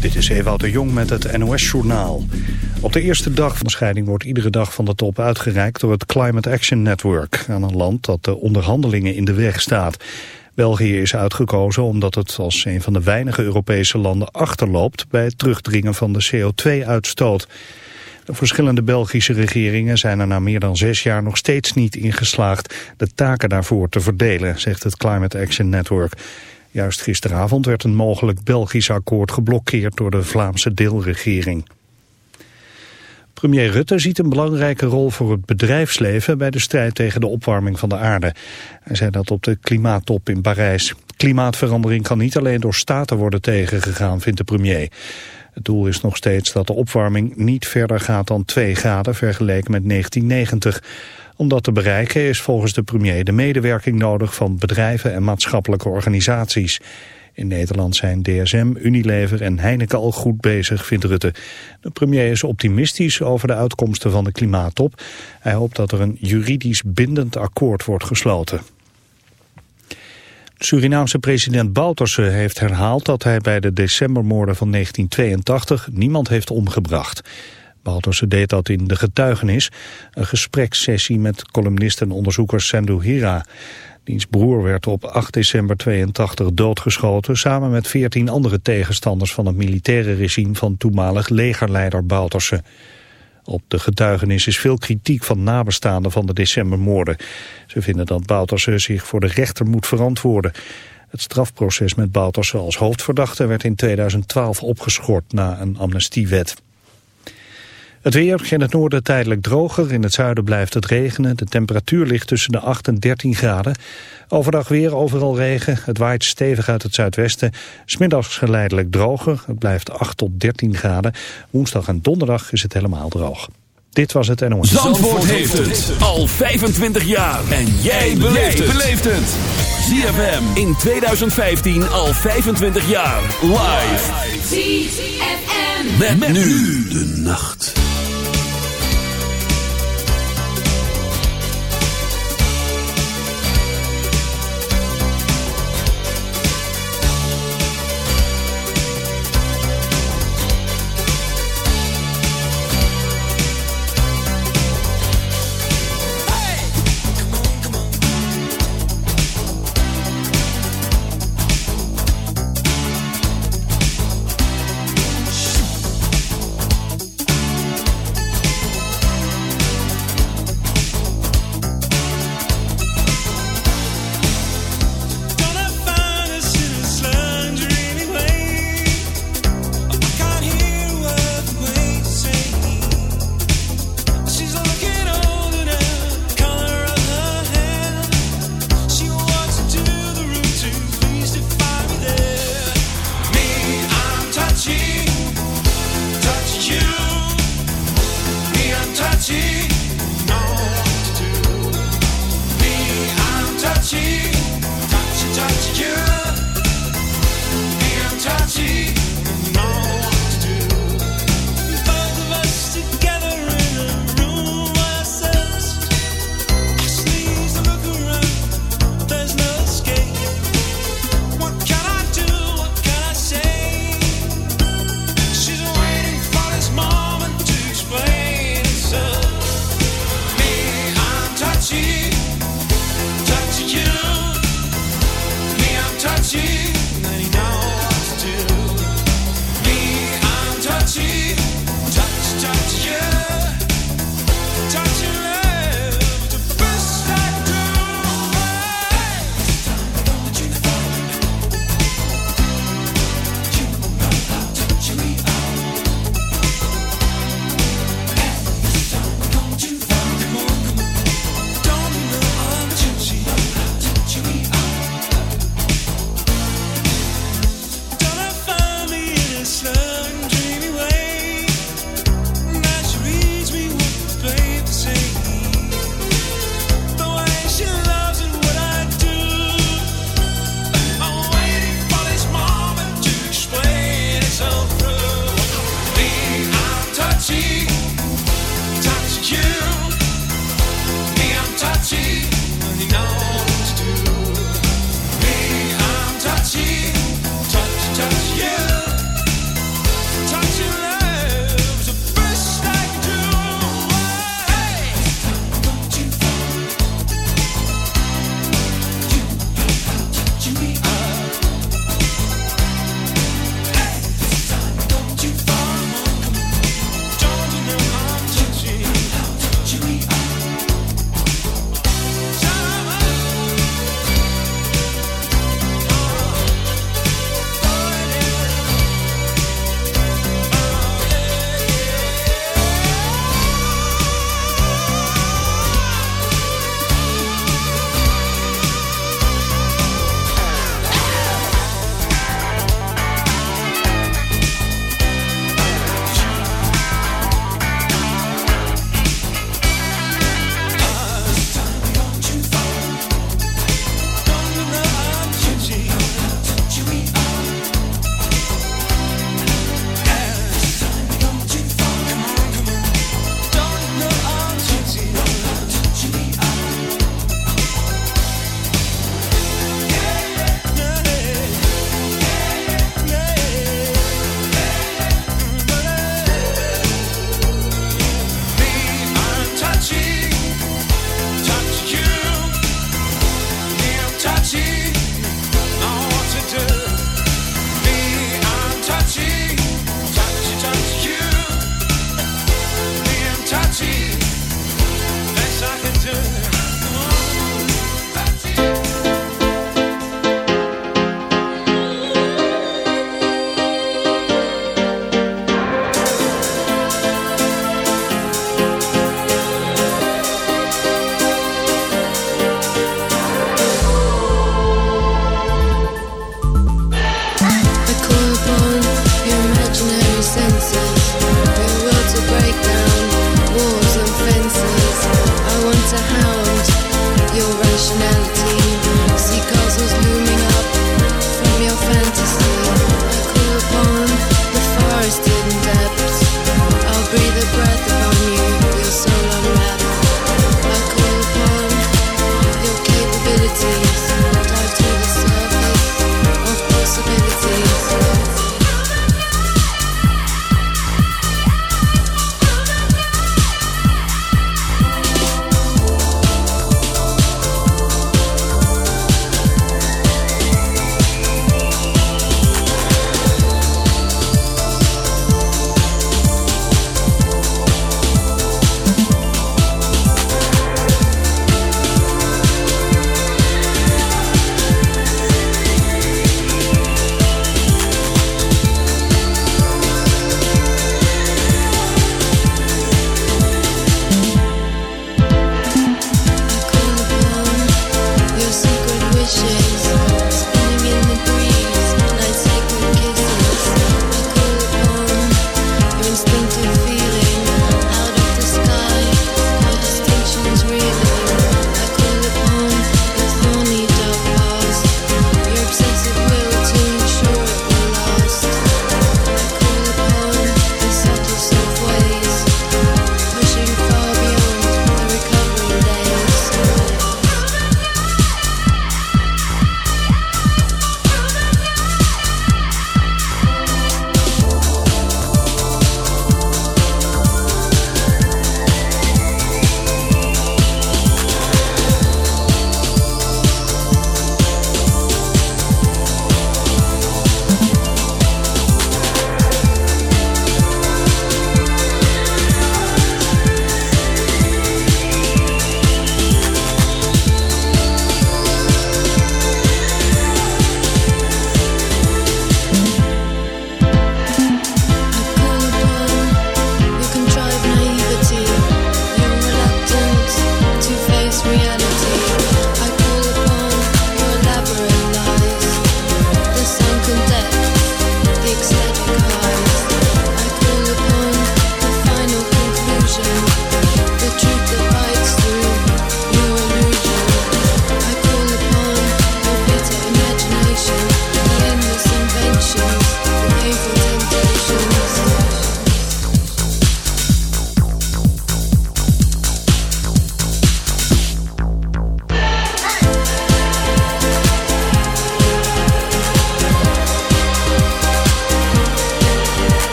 Dit is Ewout de Jong met het NOS-journaal. Op de eerste dag van de scheiding wordt iedere dag van de top uitgereikt... door het Climate Action Network aan een land dat de onderhandelingen in de weg staat. België is uitgekozen omdat het als een van de weinige Europese landen achterloopt... bij het terugdringen van de CO2-uitstoot. De verschillende Belgische regeringen zijn er na meer dan zes jaar nog steeds niet ingeslaagd... de taken daarvoor te verdelen, zegt het Climate Action Network... Juist gisteravond werd een mogelijk Belgisch akkoord geblokkeerd door de Vlaamse deelregering. Premier Rutte ziet een belangrijke rol voor het bedrijfsleven bij de strijd tegen de opwarming van de aarde. Hij zei dat op de klimaattop in Parijs. Klimaatverandering kan niet alleen door staten worden tegengegaan, vindt de premier. Het doel is nog steeds dat de opwarming niet verder gaat dan 2 graden vergeleken met 1990. Om dat te bereiken is volgens de premier de medewerking nodig van bedrijven en maatschappelijke organisaties. In Nederland zijn DSM, Unilever en Heineken al goed bezig, vindt Rutte. De premier is optimistisch over de uitkomsten van de klimaattop. Hij hoopt dat er een juridisch bindend akkoord wordt gesloten. Surinaamse president Bouterse heeft herhaald dat hij bij de decembermoorden van 1982 niemand heeft omgebracht. Bouterse deed dat in de getuigenis, een gesprekssessie met columnist en onderzoeker Sandhu Hira. Diens broer werd op 8 december 82 doodgeschoten samen met 14 andere tegenstanders van het militaire regime van toenmalig legerleider Bouterse. Op de getuigenis is veel kritiek van nabestaanden van de decembermoorden. Ze vinden dat Bouterse zich voor de rechter moet verantwoorden. Het strafproces met Bouterse als hoofdverdachte werd in 2012 opgeschort na een amnestiewet. Het weer in het noorden tijdelijk droger. In het zuiden blijft het regenen. De temperatuur ligt tussen de 8 en 13 graden. Overdag weer overal regen. Het waait stevig uit het zuidwesten. Smiddags geleidelijk droger. Het blijft 8 tot 13 graden. Woensdag en donderdag is het helemaal droog. Dit was het NOS. Zandvoort, Zandvoort heeft het al 25 jaar. En jij beleeft het. ZFM in 2015 al 25 jaar. Live. ZFM. met nu de nacht.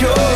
your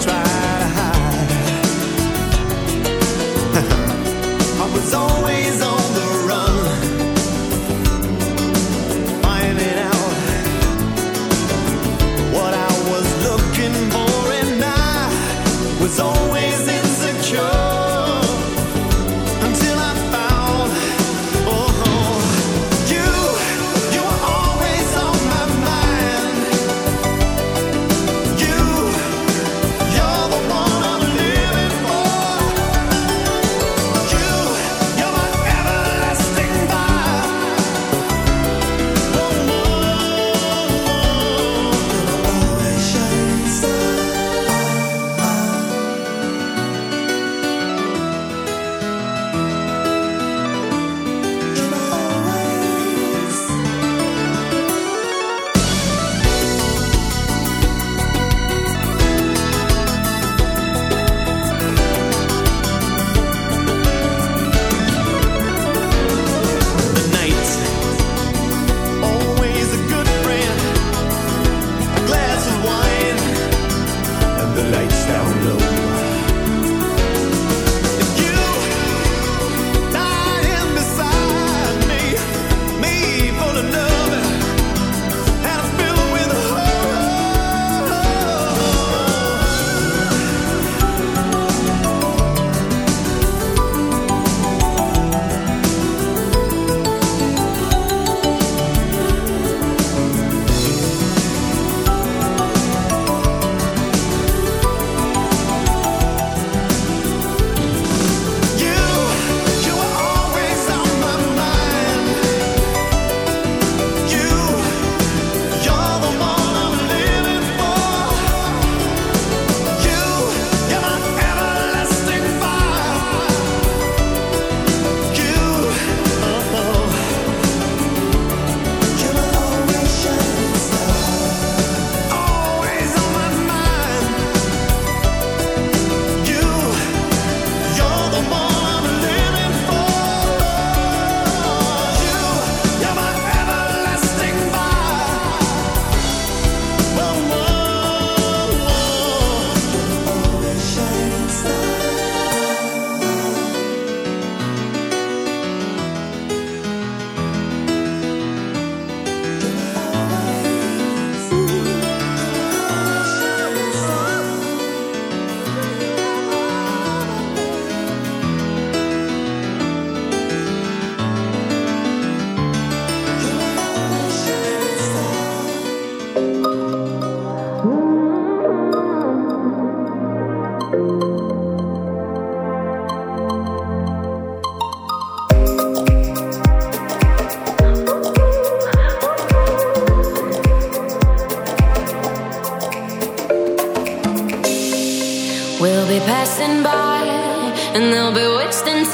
try.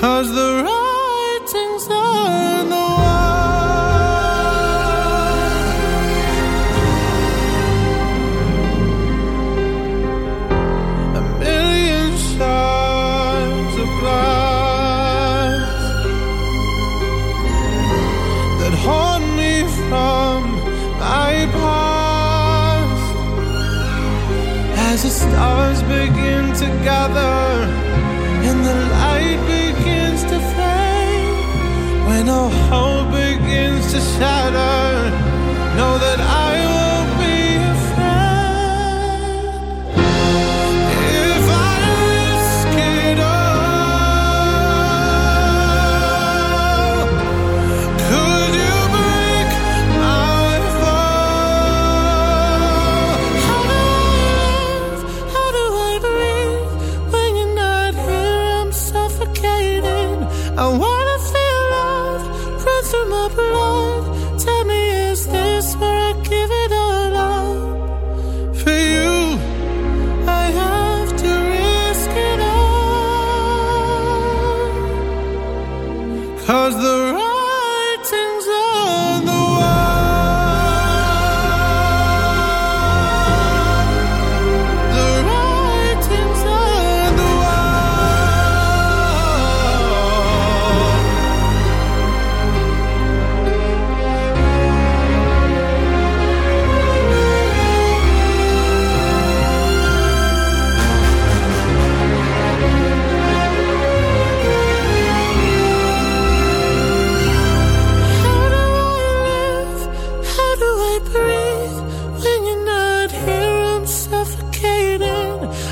Cause the writing's on the wall. A million shards of glass that haunt me from my past as the stars begin to gather. society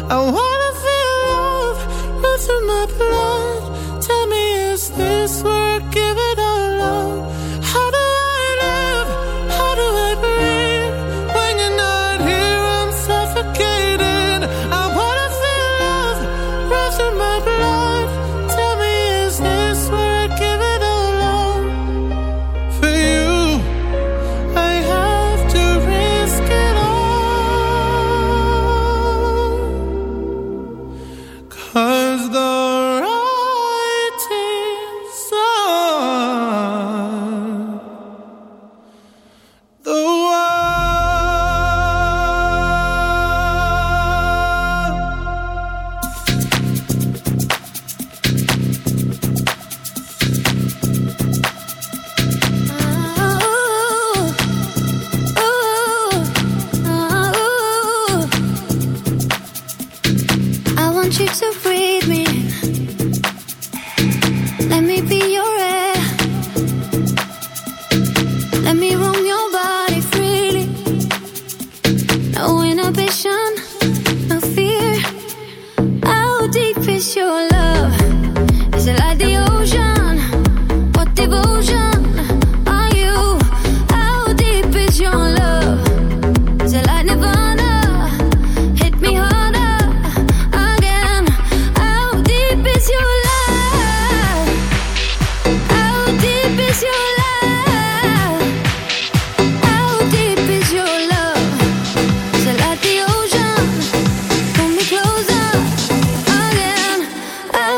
I want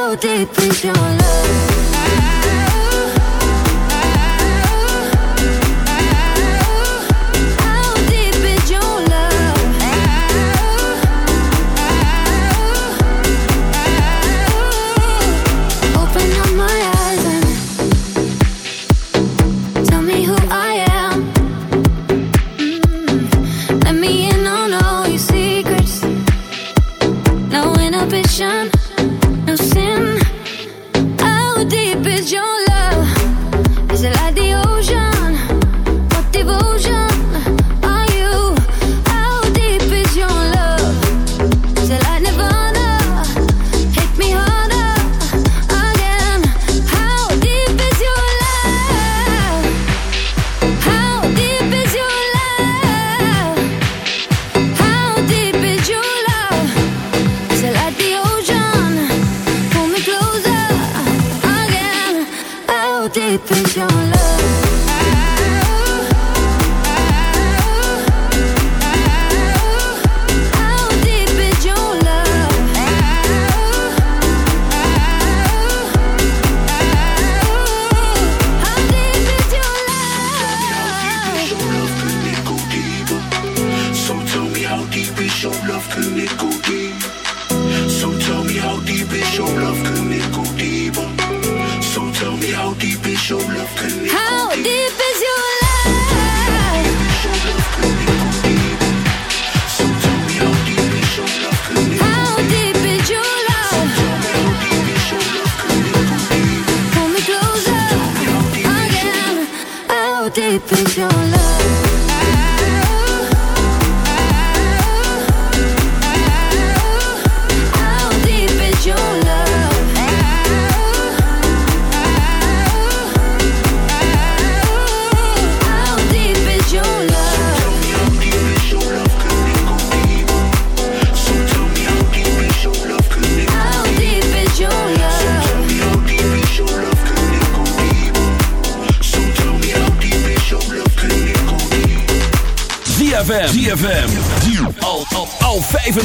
so deep is your love?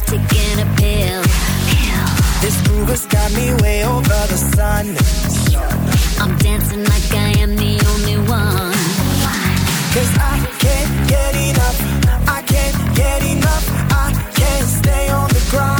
about taking a pill. pill. This Uber's got me way over the sun. I'm dancing like I am the only one. Cause I can't get enough. I can't get enough. I can't stay on the ground.